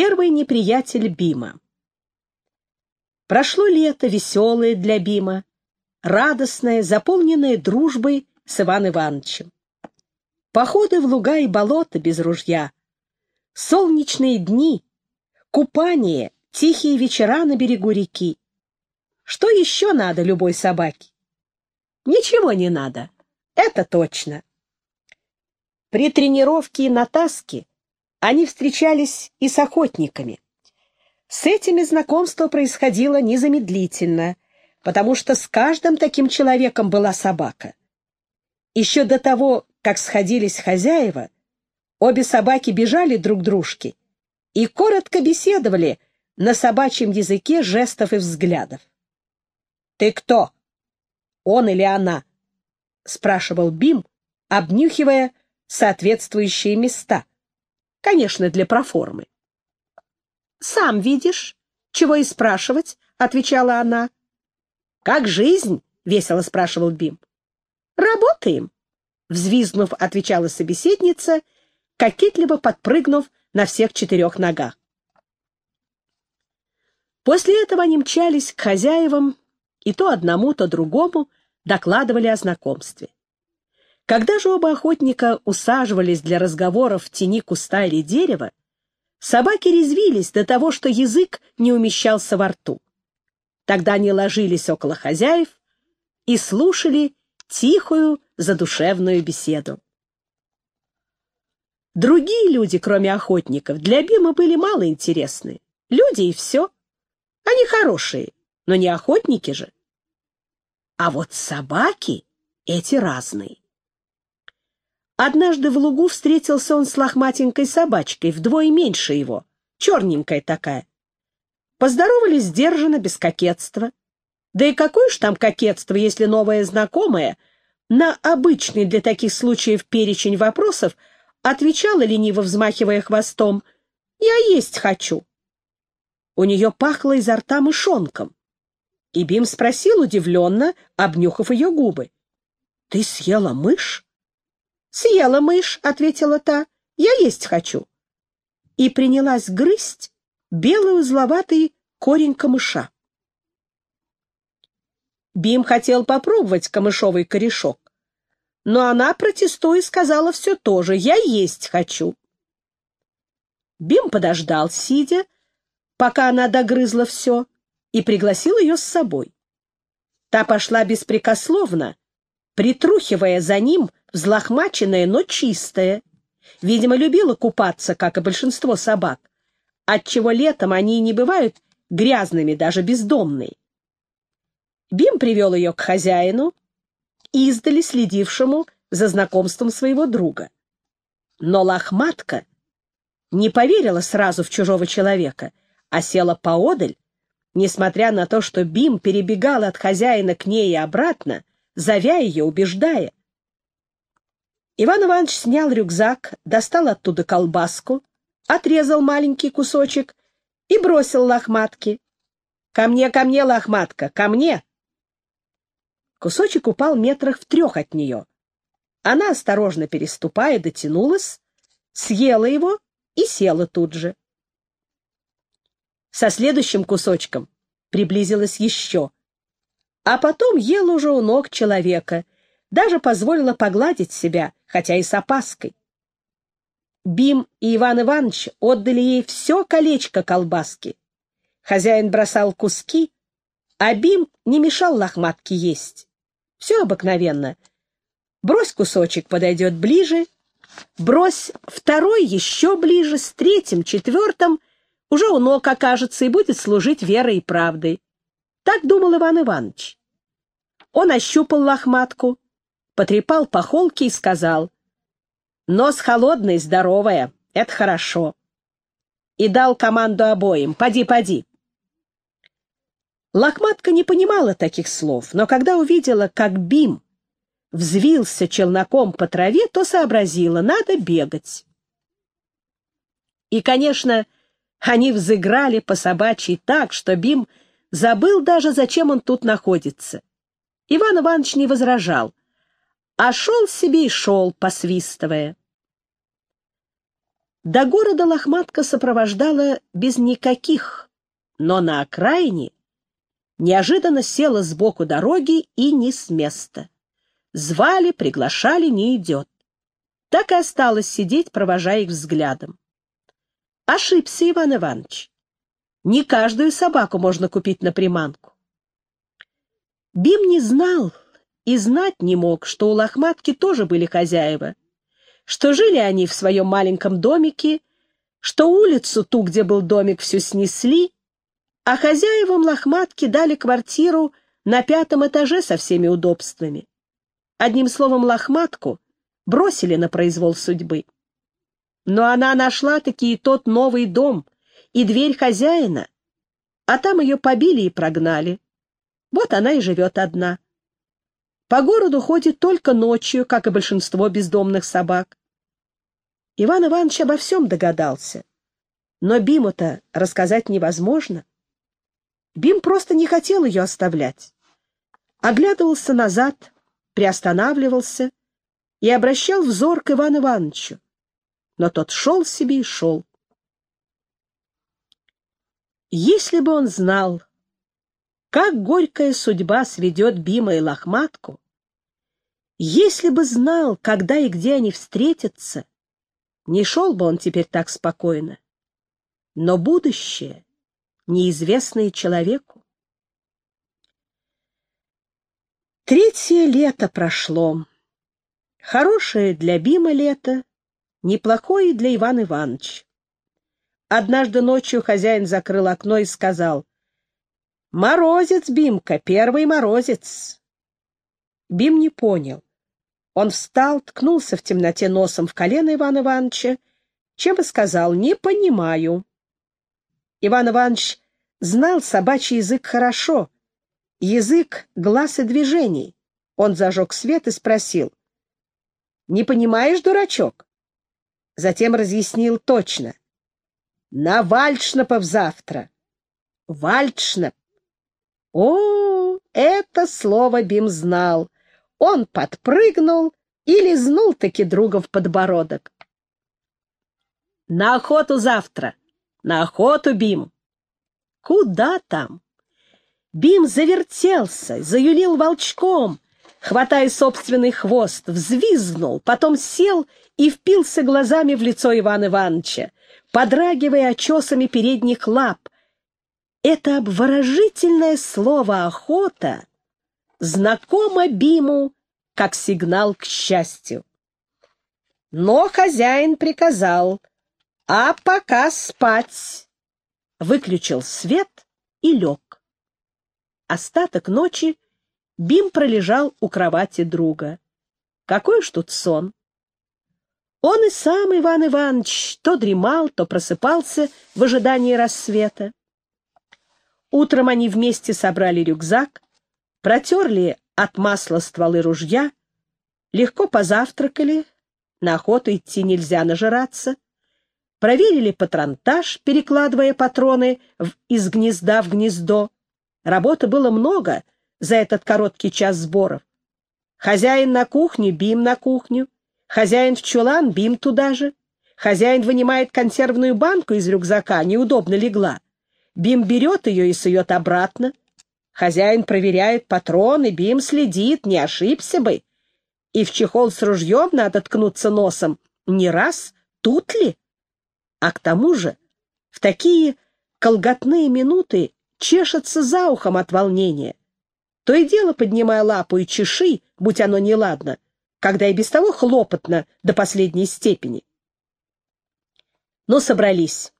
Первый неприятель Бима. Прошло лето веселое для Бима, радостное, заполненное дружбой с Иван Ивановичем. Походы в луга и болота без ружья, солнечные дни, купание, тихие вечера на берегу реки. Что еще надо любой собаке? Ничего не надо, это точно. При тренировке и натаске они встречались и с охотниками. С этими знакомство происходило незамедлительно, потому что с каждым таким человеком была собака. Еще до того, как сходились хозяева, обе собаки бежали друг дружке и коротко беседовали на собачьем языке жестов и взглядов. «Ты кто? Он или она?» — спрашивал Бим, обнюхивая соответствующие места. Конечно, для проформы. «Сам видишь, чего и спрашивать», — отвечала она. «Как жизнь?» — весело спрашивал Бим. «Работаем», — взвизгнув, отвечала собеседница, кокетливо подпрыгнув на всех четырех ногах. После этого они мчались к хозяевам и то одному, то другому докладывали о знакомстве. Когда же оба охотника усаживались для разговоров в тени куста или дерева, собаки резвились до того, что язык не умещался во рту. Тогда они ложились около хозяев и слушали тихую, задушевную беседу. Другие люди, кроме охотников, для Бима были мало интересны. Люди и все. Они хорошие, но не охотники же. А вот собаки эти разные. Однажды в лугу встретился он с лохматенькой собачкой, вдвое меньше его, черненькая такая. Поздоровались сдержанно, без кокетства. Да и какое ж там кокетство, если новая знакомая на обычный для таких случаев перечень вопросов отвечала, лениво взмахивая хвостом, «Я есть хочу». У нее пахло изо рта мышонком. И Бим спросил удивленно, обнюхав ее губы, «Ты съела мышь?» «Съела мышь», — ответила та, — «я есть хочу». И принялась грызть белый узловатый корень камыша. Бим хотел попробовать камышовый корешок, но она, протестуя, сказала все то же «я есть хочу». Бим подождал, сидя, пока она догрызла все, и пригласил ее с собой. Та пошла беспрекословно, притрухивая за ним, взлохмаченная, но чистая. Видимо, любила купаться, как и большинство собак, отчего летом они не бывают грязными, даже бездомные. Бим привел ее к хозяину, издали следившему за знакомством своего друга. Но лохматка не поверила сразу в чужого человека, а села поодаль, несмотря на то, что Бим перебегал от хозяина к ней и обратно, зовя ее, убеждая. Иван Иванович снял рюкзак, достал оттуда колбаску, отрезал маленький кусочек и бросил лохматке. «Ко мне, ко мне, лохматка, ко мне!» Кусочек упал метрах в трех от нее. Она, осторожно переступая, дотянулась, съела его и села тут же. Со следующим кусочком приблизилась еще а потом ела уже у ног человека, даже позволила погладить себя, хотя и с опаской. Бим и Иван Иванович отдали ей все колечко колбаски. Хозяин бросал куски, а Бим не мешал лохматке есть. Все обыкновенно. Брось кусочек, подойдет ближе, брось второй еще ближе, с третьим, четвертым, уже у ног окажется и будет служить верой и правдой. Так думал Иван Иванович. Он ощупал лохматку, потрепал по холке и сказал, «Нос холодный, здоровая, это хорошо». И дал команду обоим, «Поди, поди». Лохматка не понимала таких слов, но когда увидела, как Бим взвился челноком по траве, то сообразила, надо бегать. И, конечно, они взыграли по собачьи так, что Бим забыл даже, зачем он тут находится. Иван Иванович не возражал, а шел себе и шел, посвистывая. До города лохматка сопровождала без никаких, но на окраине неожиданно села сбоку дороги и не с места. Звали, приглашали, не идет. Так и осталось сидеть, провожая их взглядом. Ошибся Иван Иванович. Не каждую собаку можно купить на приманку. Бим не знал и знать не мог, что у лохматки тоже были хозяева, что жили они в своем маленьком домике, что улицу, ту, где был домик, всю снесли, а хозяевам лохматки дали квартиру на пятом этаже со всеми удобствами. Одним словом, лохматку бросили на произвол судьбы. Но она нашла-таки тот новый дом и дверь хозяина, а там ее побили и прогнали. Вот она и живет одна. По городу ходит только ночью, как и большинство бездомных собак. Иван Иванович обо всем догадался. Но Биму-то рассказать невозможно. Бим просто не хотел ее оставлять. Оглядывался назад, приостанавливался и обращал взор к Ивану Ивановичу. Но тот шел себе и шел. Если бы он знал, как горькая судьба сведет Бима и Лохматку, если бы знал, когда и где они встретятся, не шел бы он теперь так спокойно. Но будущее, неизвестное человеку. Третье лето прошло. Хорошее для Бима лето, неплохое для Ивана Ивановича. Однажды ночью хозяин закрыл окно и сказал, «Морозец, Бимка, первый морозец». Бим не понял. Он встал, ткнулся в темноте носом в колено Ивана Ивановича, чем и сказал «не понимаю». Иван Иванович знал собачий язык хорошо, язык глаз и движений. Он зажег свет и спросил «Не понимаешь, дурачок?» Затем разъяснил точно. «На Вальшнапов завтра». «Вальшнап». О, это слово Бим знал — он подпрыгнул и лизнул-таки друга в подбородок. «На охоту завтра! На охоту, Бим!» «Куда там?» Бим завертелся, заюлил волчком, хватая собственный хвост, взвизгнул, потом сел и впился глазами в лицо Ивана Ивановича, подрагивая очесами передних лап. Это обворожительное слово «охота» знакомо Биму как сигнал к счастью. Но хозяин приказал, а пока спать. Выключил свет и лег. Остаток ночи Бим пролежал у кровати друга. Какой уж тут сон! Он и сам, Иван Иванович, то дремал, то просыпался в ожидании рассвета. Утром они вместе собрали рюкзак, протерли от масла стволы ружья, легко позавтракали, на охоту идти нельзя нажираться, проверили патронтаж, перекладывая патроны в, из гнезда в гнездо. Работы было много за этот короткий час сборов. Хозяин на кухню, Бим на кухню, хозяин в чулан, Бим туда же. Хозяин вынимает консервную банку из рюкзака, неудобно легла. Бим берет ее и сует обратно. Хозяин проверяет патроны, Бим следит, не ошибся бы. И в чехол с ружьем надо ткнуться носом. Не раз, тут ли? А к тому же в такие колготные минуты чешется за ухом от волнения. То и дело поднимая лапу и чеши, будь оно неладно, когда и без того хлопотно до последней степени. Но собрались.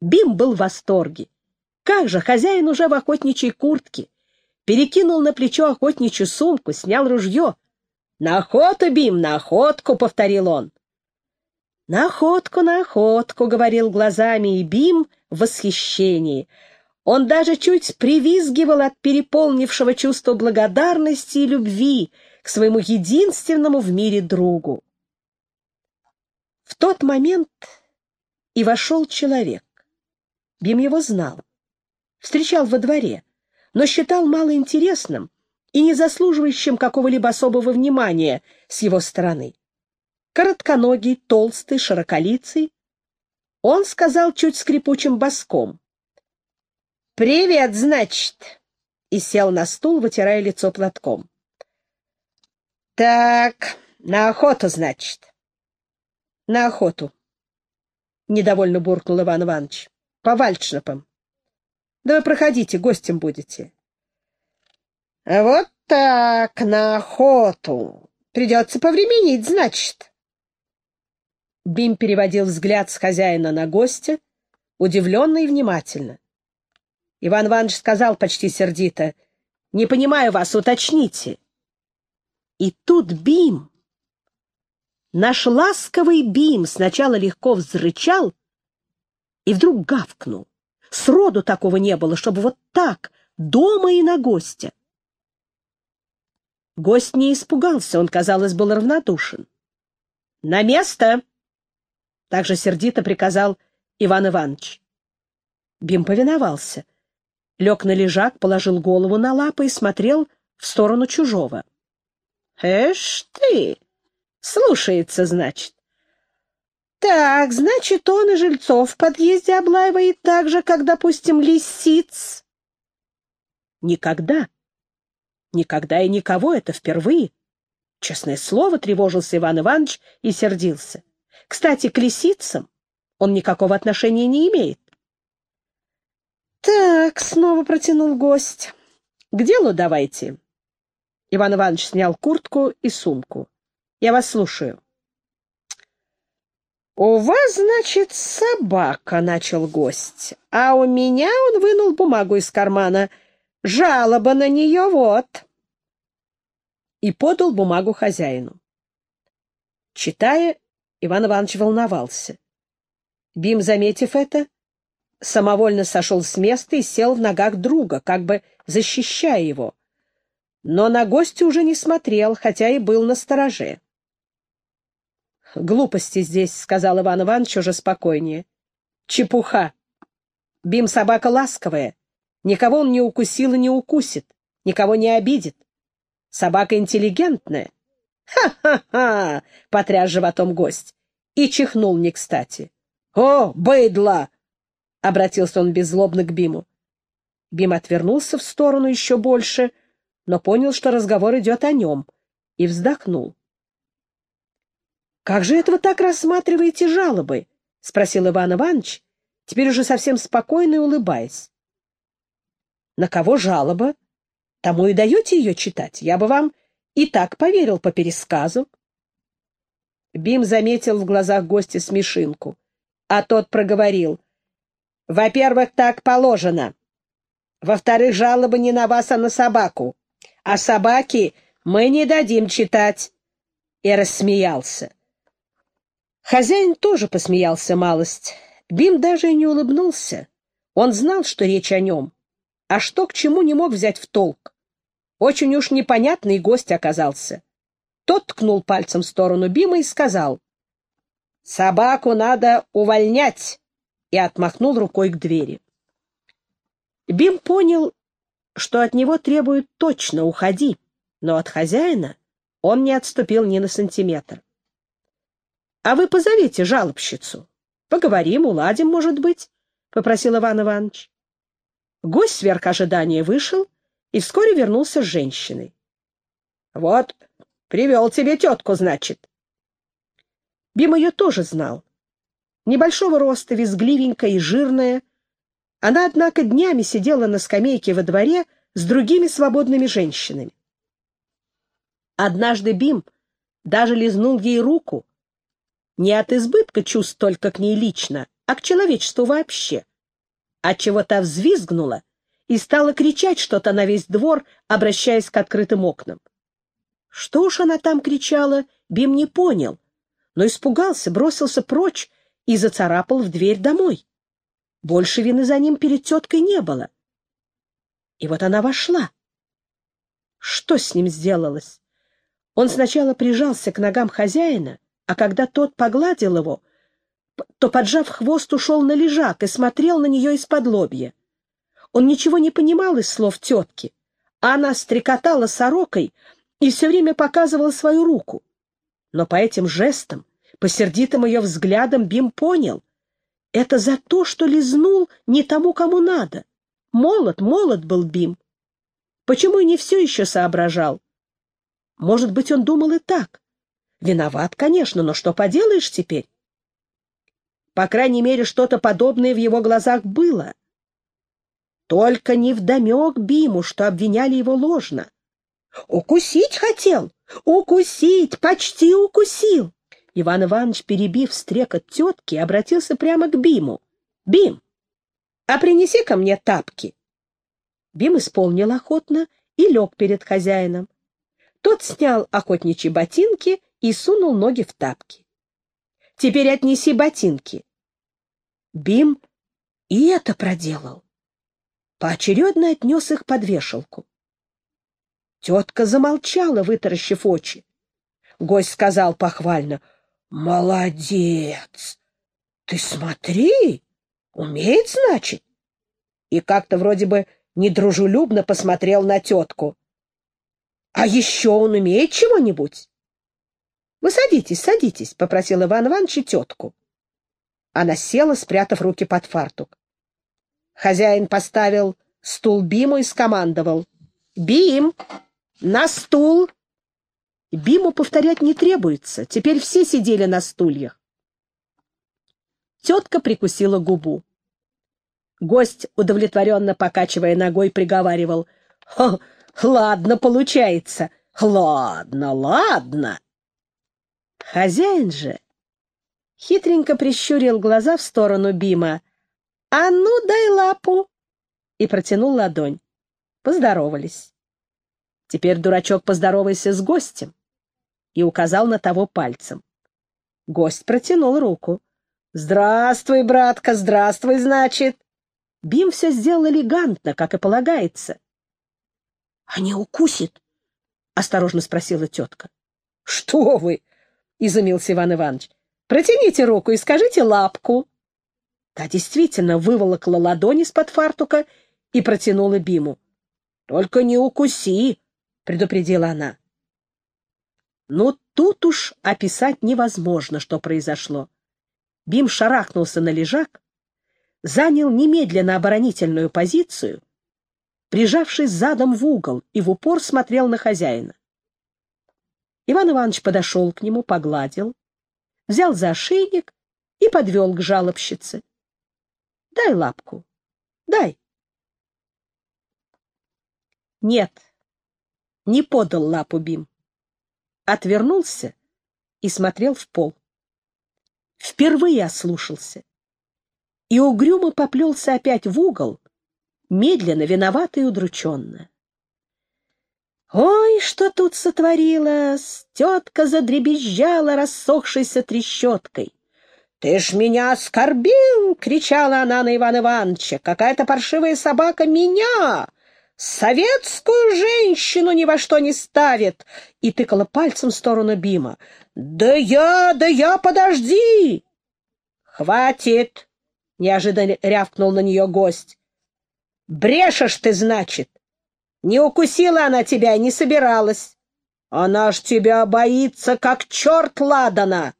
Бим был в восторге. Как же, хозяин уже в охотничьей куртке. Перекинул на плечо охотничью сумку, снял ружье. «На охоту, Бим, на охотку!» — повторил он. «На охотку, на охотку!» — говорил глазами и Бим в восхищении. Он даже чуть привизгивал от переполнившего чувства благодарности и любви к своему единственному в мире другу. В тот момент и вошел человек. Бим его знал встречал во дворе, но считал малоинтересным и не заслуживающим какого-либо особого внимания с его стороны. Коротконогий, толстый, широколицый, Он сказал чуть скрипучим боском. «Привет, значит!» и сел на стул, вытирая лицо платком. «Так, на охоту, значит?» «На охоту», — недовольно буркнул Иван Иванович. «По вальдшнапам. Да проходите, гостем будете». «Вот так, на охоту. Придется повременить, значит». Бим переводил взгляд с хозяина на гостя, удивленно и внимательно. Иван Иванович сказал почти сердито, «Не понимаю вас, уточните». И тут Бим, наш ласковый Бим, сначала легко взрычал и вдруг гавкнул. Сроду такого не было, чтобы вот так, дома и на гостя. Гость не испугался, он, казалось, был равнодушен. «На место!» — также сердито приказал Иван Иванович. Бим повиновался. Лег на лежак, положил голову на лапы и смотрел в сторону чужого. «Эш ты! Слушается, значит. Так, значит, он и жильцов в подъезде облаивает так же, как, допустим, лисиц. Никогда. Никогда и никого это впервые. Честное слово, тревожился Иван Иванович и сердился. Кстати, к лисицам он никакого отношения не имеет. Так, снова протянул гость. К делу давайте. Иван Иванович снял куртку и сумку. Я вас слушаю. «У вас, значит, собака», — начал гость. «А у меня он вынул бумагу из кармана. Жалоба на нее вот». И подал бумагу хозяину. Читая, Иван Иванович волновался. Бим, заметив это, самовольно сошел с места и сел в ногах друга, как бы защищая его. Но на гостя уже не смотрел, хотя и был на стороже. «Глупости здесь», — сказал Иван Иванович уже спокойнее. «Чепуха. Бим собака ласковая. Никого он не укусил и не укусит, никого не обидит. Собака интеллигентная». «Ха-ха-ха!» — потряс животом гость и чихнул не кстати. «О, быдло!» — обратился он беззлобно к Биму. Бим отвернулся в сторону еще больше, но понял, что разговор идет о нем, и вздохнул. «Как же это вы так рассматриваете жалобы?» — спросил Иван Иванович, теперь уже совсем спокойно и улыбаясь. «На кого жалоба? Тому и даете ее читать. Я бы вам и так поверил по пересказу». Бим заметил в глазах гостя смешинку, а тот проговорил. «Во-первых, так положено. Во-вторых, жалоба не на вас, а на собаку. А собаки мы не дадим читать». И рассмеялся. Хозяин тоже посмеялся малость. Бим даже и не улыбнулся. Он знал, что речь о нем. А что к чему не мог взять в толк. Очень уж непонятный гость оказался. Тот ткнул пальцем в сторону Бима и сказал, «Собаку надо увольнять!» и отмахнул рукой к двери. Бим понял, что от него требуют точно «уходи», но от хозяина он не отступил ни на сантиметр. А вы позовите жалобщицу. Поговорим, уладим, может быть, — попросил Иван Иванович. Гость сверх ожидания вышел и вскоре вернулся с женщиной. — Вот, привел тебе тетку, значит. Бим ее тоже знал. Небольшого роста, визгливенькая и жирная. Она, однако, днями сидела на скамейке во дворе с другими свободными женщинами. Однажды Бим даже лизнул ей руку, не от избытка чувств только к ней лично, а к человечеству вообще. Отчего та взвизгнула и стала кричать что-то на весь двор, обращаясь к открытым окнам. Что уж она там кричала, Бим не понял, но испугался, бросился прочь и зацарапал в дверь домой. Больше вины за ним перед теткой не было. И вот она вошла. Что с ним сделалось? Он сначала прижался к ногам хозяина, а когда тот погладил его, то, поджав хвост, ушел на лежак и смотрел на нее из-под лобья. Он ничего не понимал из слов тетки, а она стрекотала сорокой и все время показывала свою руку. Но по этим жестам, по сердитым ее взглядам Бим понял, Это за то, что лизнул не тому, кому надо. Молод, молод был Бим. Почему и не все еще соображал? Может быть, он думал и так. Виноват, конечно, но что поделаешь теперь? По крайней мере, что-то подобное в его глазах было. Только не вдомек Биму, что обвиняли его ложно. Укусить хотел, укусить, почти укусил. Иван Иванович, перебив стрекот тетки, обратился прямо к Биму. «Бим, а принеси ко мне тапки». Бим исполнил охотно и лег перед хозяином. Тот снял охотничьи ботинки и сунул ноги в тапки. «Теперь отнеси ботинки». Бим и это проделал. Поочередно отнес их под вешалку. Тетка замолчала, вытаращив очи. Гость сказал похвально, «Молодец! Ты смотри, умеет, значит?» И как-то вроде бы недружелюбно посмотрел на тетку. «А еще он умеет чего-нибудь?» «Вы садитесь, садитесь», — попросил Иван Иванович тетку. Она села, спрятав руки под фартук. Хозяин поставил стул Биму и скомандовал. «Бим, на стул!» Биму повторять не требуется, теперь все сидели на стульях. Тетка прикусила губу. Гость, удовлетворенно покачивая ногой, приговаривал. «Ладно, получается. Ладно, ладно». Хозяин же хитренько прищурил глаза в сторону Бима. «А ну, дай лапу!» и протянул ладонь. Поздоровались. Теперь дурачок поздоровайся с гостем и указал на того пальцем. Гость протянул руку. «Здравствуй, братка, здравствуй, значит!» Бим все сделал элегантно, как и полагается. — А не укусит? — осторожно спросила тетка. — Что вы? — изумился Иван Иванович. — Протяните руку и скажите лапку. Та действительно выволокла ладони из-под фартука и протянула Биму. — Только не укуси, — предупредила она. Но тут уж описать невозможно, что произошло. Бим шарахнулся на лежак, занял немедленно оборонительную позицию, прижавшись задом в угол и в упор смотрел на хозяина. Иван Иванович подошел к нему, погладил, взял за ошейник и подвел к жалобщице. — Дай лапку, дай. Нет, не подал лапу Бим. Отвернулся и смотрел в пол. Впервые ослушался и угрюмо поплелся опять в угол, медленно, виновато и удрученно. Ой, что тут сотворилось! Тетка задребезжала рассохшейся трещоткой. «Ты ж меня оскорбил!» — кричала она на Ивана Ивановича. «Какая-то паршивая собака меня! Советскую женщину ни во что не ставит!» И тыкала пальцем в сторону Бима. «Да я, да я, подожди!» «Хватит!» — неожиданно рявкнул на нее гость. «Брешешь ты, значит! Не укусила она тебя не собиралась. Она ж тебя боится, как черт ладана!»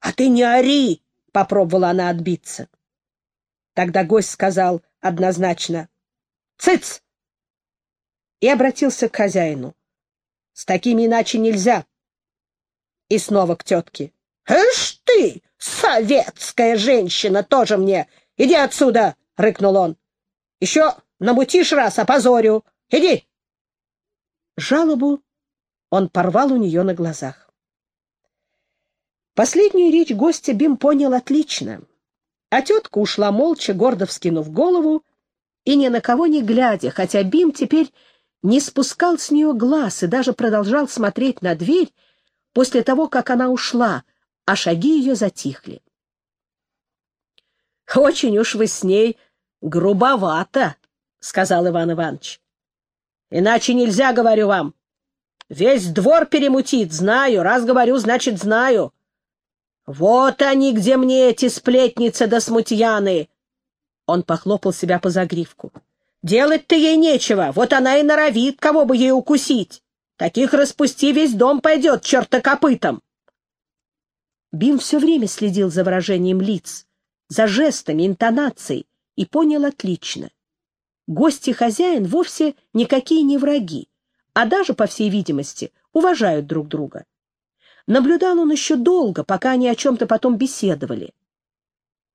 «А ты не ори!» — попробовала она отбиться. Тогда гость сказал однозначно «Цыц!» и обратился к хозяину. «С такими иначе нельзя!» И снова к тетке. «Эш ты! Советская женщина тоже мне! Иди отсюда!» — рыкнул он. «Еще намутишь раз, опозорю! Иди!» Жалобу он порвал у нее на глазах. Последнюю речь гостя Бим понял отлично, а тетка ушла молча, гордо вскинув голову и ни на кого не глядя, хотя Бим теперь не спускал с нее глаз и даже продолжал смотреть на дверь после того, как она ушла, а шаги ее затихли. — Очень уж вы с ней грубовато, — сказал Иван Иванович. — Иначе нельзя, говорю вам. Весь двор перемутит, знаю. Раз говорю, значит, знаю. Вот они, где мне эти сплетницы да смутьяны. Он похлопал себя по загривку. Делать-то ей нечего, вот она и норовит, кого бы ей укусить. Таких распусти, весь дом пойдет черта копытом. Бим все время следил за выражением лиц, за жестами, интонацией и понял отлично. Гость и хозяин вовсе никакие не враги, а даже, по всей видимости, уважают друг друга. Наблюдал он еще долго, пока они о чем-то потом беседовали.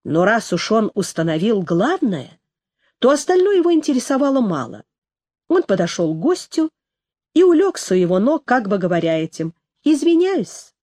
Но раз уж он установил главное, то остальное его интересовало мало. Он подошел к гостю и улегся у его ног, как бы говоря этим, «Извиняюсь,